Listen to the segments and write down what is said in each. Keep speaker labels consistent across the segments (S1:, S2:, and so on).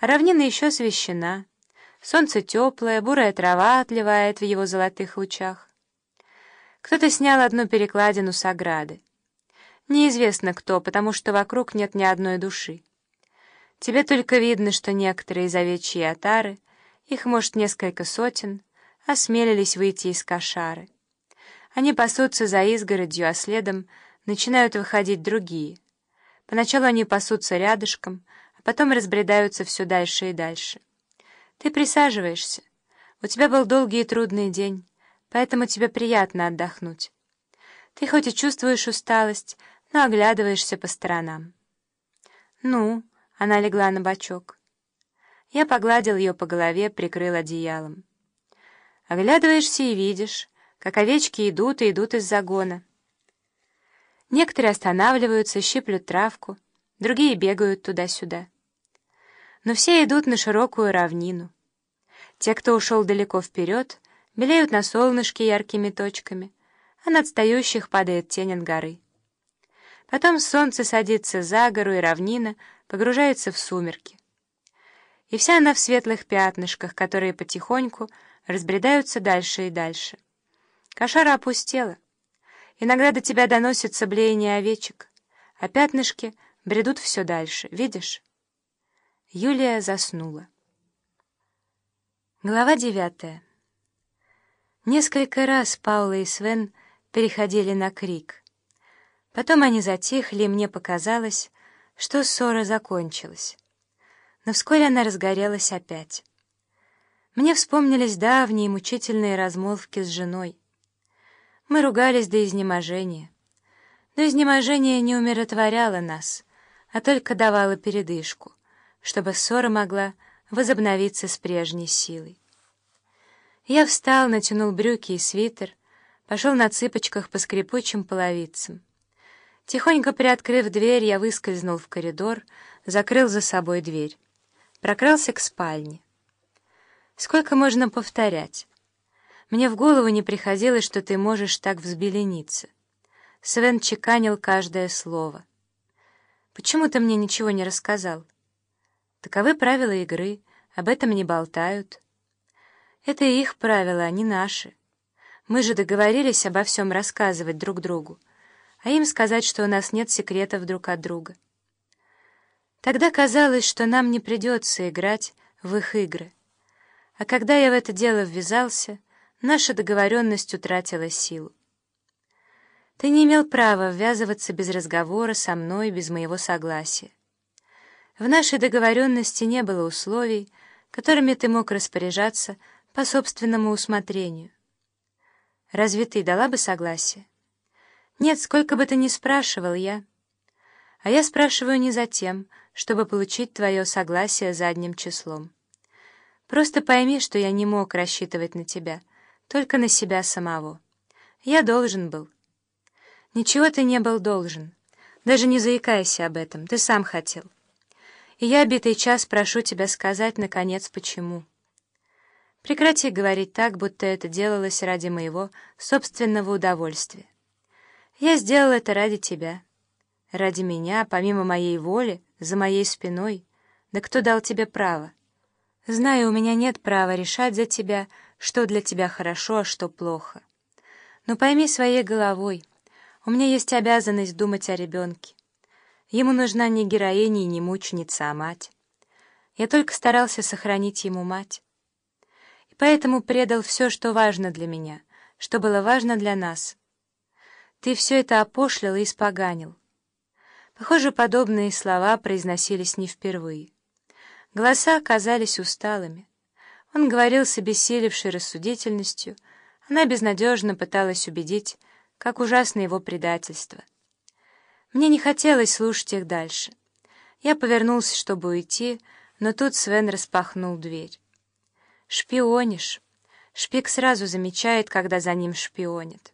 S1: Равнина еще освещена. Солнце теплое, бурая трава отливает в его золотых лучах. Кто-то снял одну перекладину с ограды. Неизвестно кто, потому что вокруг нет ни одной души. Тебе только видно, что некоторые из овечьей отары, их, может, несколько сотен, осмелились выйти из кошары. Они пасутся за изгородью, а следом начинают выходить другие. Поначалу они пасутся рядышком, потом разбредаются все дальше и дальше. Ты присаживаешься. У тебя был долгий и трудный день, поэтому тебе приятно отдохнуть. Ты хоть и чувствуешь усталость, но оглядываешься по сторонам. «Ну?» — она легла на бочок. Я погладил ее по голове, прикрыл одеялом. Оглядываешься и видишь, как овечки идут и идут из загона. Некоторые останавливаются, щиплют травку, другие бегают туда-сюда. Но все идут на широкую равнину. Те, кто ушел далеко вперед, белеют на солнышке яркими точками, а на отстающих падает тень от горы. Потом солнце садится за гору, и равнина погружается в сумерки. И вся она в светлых пятнышках, которые потихоньку разбредаются дальше и дальше. Кошара опустела. Иногда до тебя доносится блеяние овечек, а пятнышки бредут все дальше, видишь? Юлия заснула. Глава девятая. Несколько раз Паула и Свен переходили на крик — Потом они затихли, и мне показалось, что ссора закончилась. Но вскоре она разгорелась опять. Мне вспомнились давние мучительные размолвки с женой. Мы ругались до изнеможения. Но изнеможение не умиротворяло нас, а только давало передышку, чтобы ссора могла возобновиться с прежней силой. Я встал, натянул брюки и свитер, пошел на цыпочках по скрипучим половицам. Тихонько приоткрыв дверь, я выскользнул в коридор, закрыл за собой дверь. Прокрался к спальне. Сколько можно повторять? Мне в голову не приходило, что ты можешь так взбелениться. Свен чеканил каждое слово. «Почему ты мне ничего не рассказал?» «Таковы правила игры, об этом не болтают». «Это их правила, а не наши. Мы же договорились обо всем рассказывать друг другу а им сказать, что у нас нет секретов друг от друга. Тогда казалось, что нам не придется играть в их игры. А когда я в это дело ввязался, наша договоренность утратила силу. Ты не имел права ввязываться без разговора со мной, без моего согласия. В нашей договоренности не было условий, которыми ты мог распоряжаться по собственному усмотрению. Разве ты дала бы согласие? Нет, сколько бы ты ни спрашивал я. А я спрашиваю не за тем, чтобы получить твое согласие задним числом. Просто пойми, что я не мог рассчитывать на тебя, только на себя самого. Я должен был. Ничего ты не был должен. Даже не заикайся об этом, ты сам хотел. И я битый час прошу тебя сказать, наконец, почему. Прекрати говорить так, будто это делалось ради моего собственного удовольствия. Я сделал это ради тебя. Ради меня, помимо моей воли, за моей спиной. Да кто дал тебе право? Знаю, у меня нет права решать за тебя, что для тебя хорошо, а что плохо. Но пойми своей головой, у меня есть обязанность думать о ребенке. Ему нужна не героиня и не мученица, а мать. Я только старался сохранить ему мать. И поэтому предал все, что важно для меня, что было важно для нас — ты все это опошлил и испоганил. Похоже, подобные слова произносились не впервые. Голоса казались усталыми. Он говорил с обессилевшей рассудительностью, она безнадежно пыталась убедить, как ужасно его предательство. Мне не хотелось слушать их дальше. Я повернулся, чтобы уйти, но тут Свен распахнул дверь. «Шпионишь!» Шпик сразу замечает, когда за ним шпионят.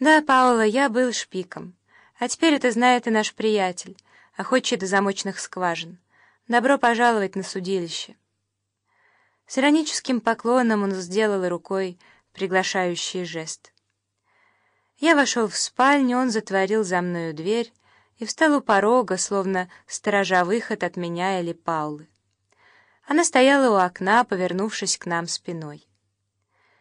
S1: «Да, Паула, я был шпиком. А теперь это знает и наш приятель, охотчий до замочных скважин. Добро пожаловать на судилище». С ироническим поклоном он сделал рукой приглашающий жест. Я вошел в спальню, он затворил за мною дверь и встал у порога, словно сторожа выход от меня или Паулы. Она стояла у окна, повернувшись к нам спиной.